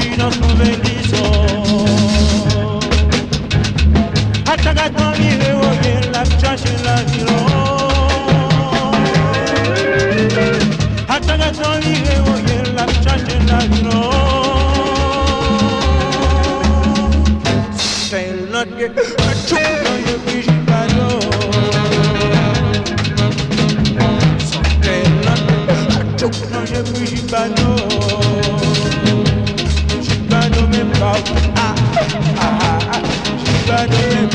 finos no bendizo. Ataca con mi dedo y en las chachas la tiró. Ataca con mi dedo y en las chachas la tiró. Say not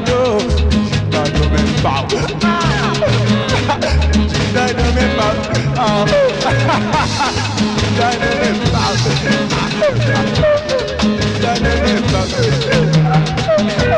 banyo Jida yo men baw Jida yo men baw Jida yo men baw Jida yo men baw Jida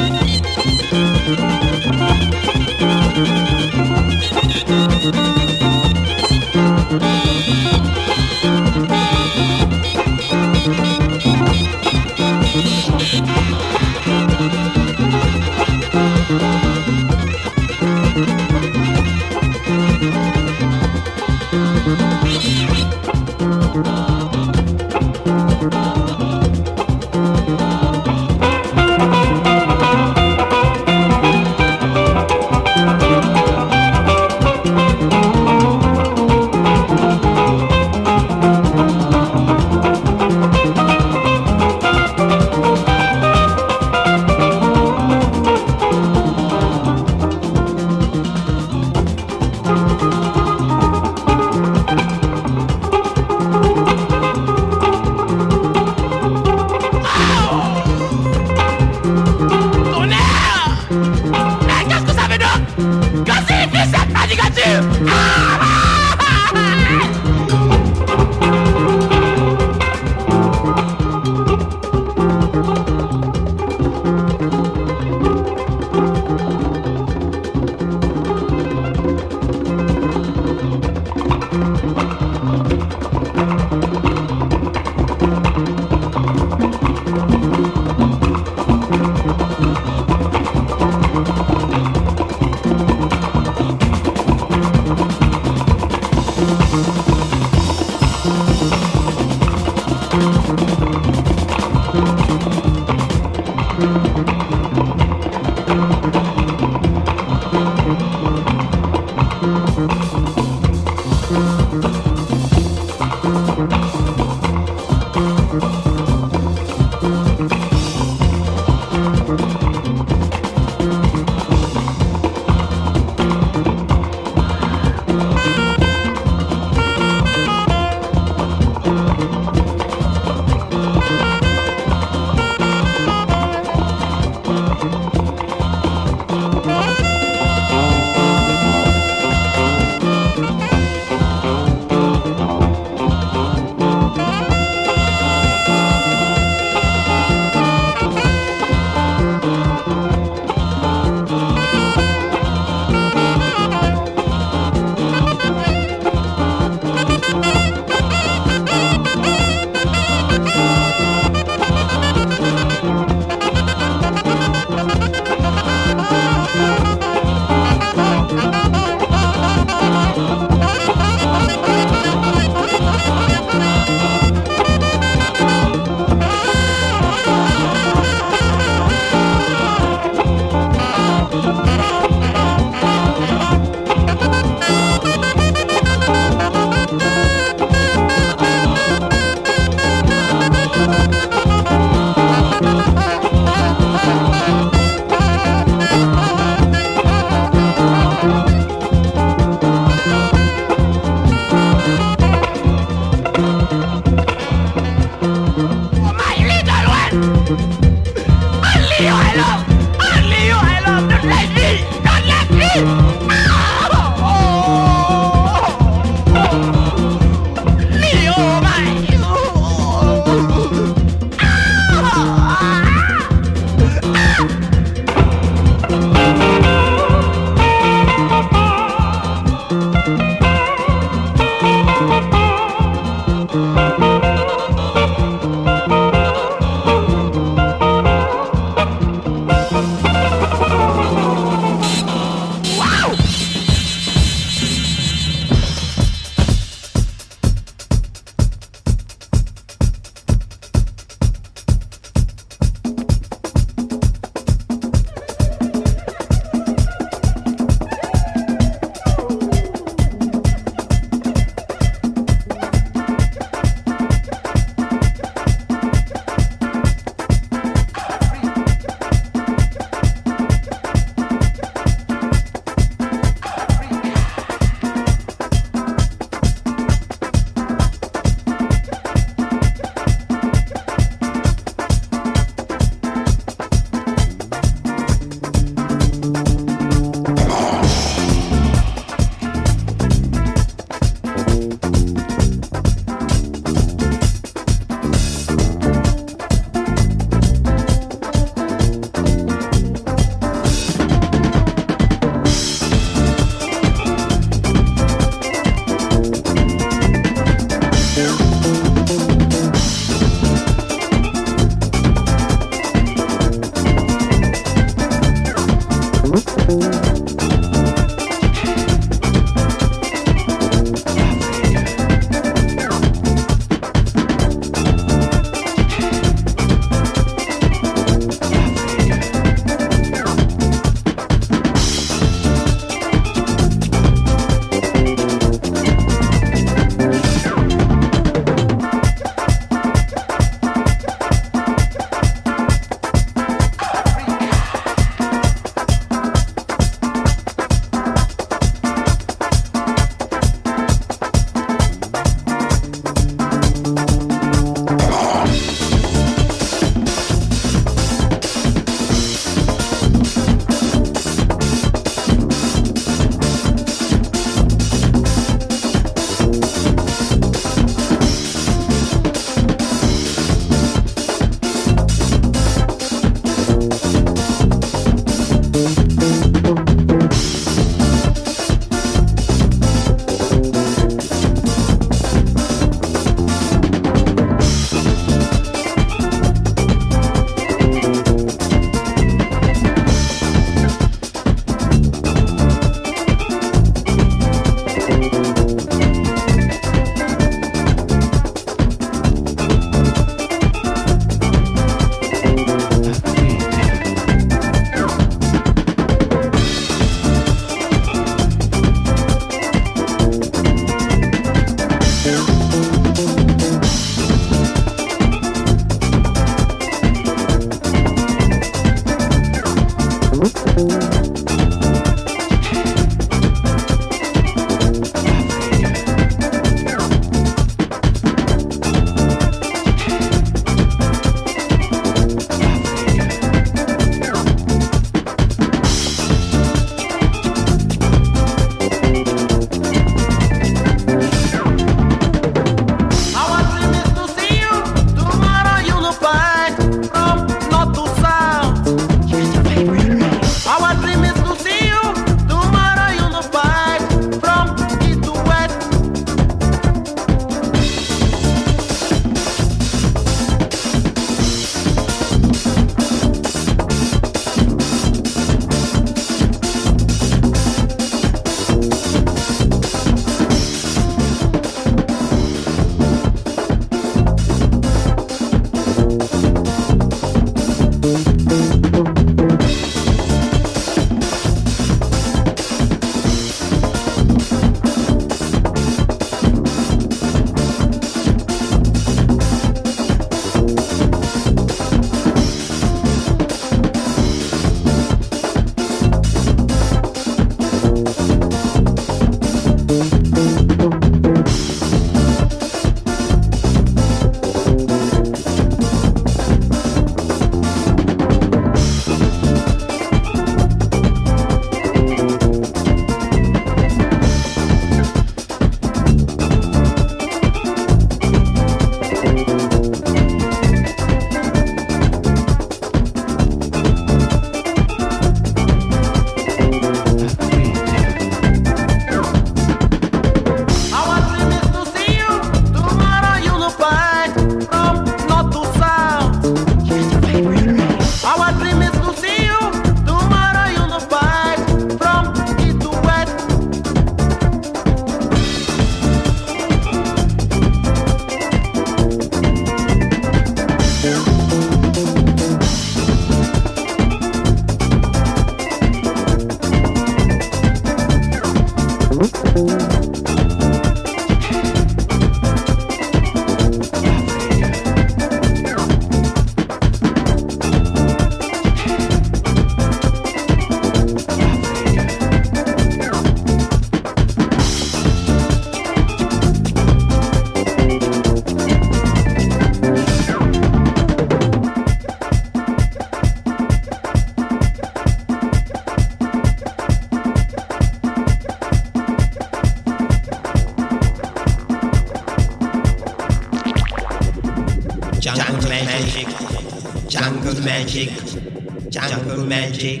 Jungle magic, jungle magic,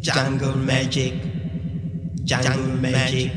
jungle magic, jungle magic,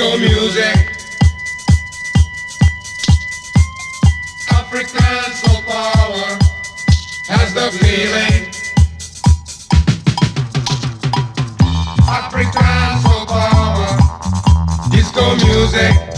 disco music. African soul power has the feeling. African soul power, disco music.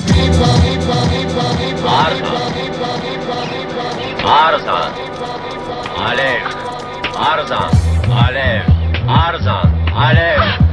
Music for the people. people, people, people,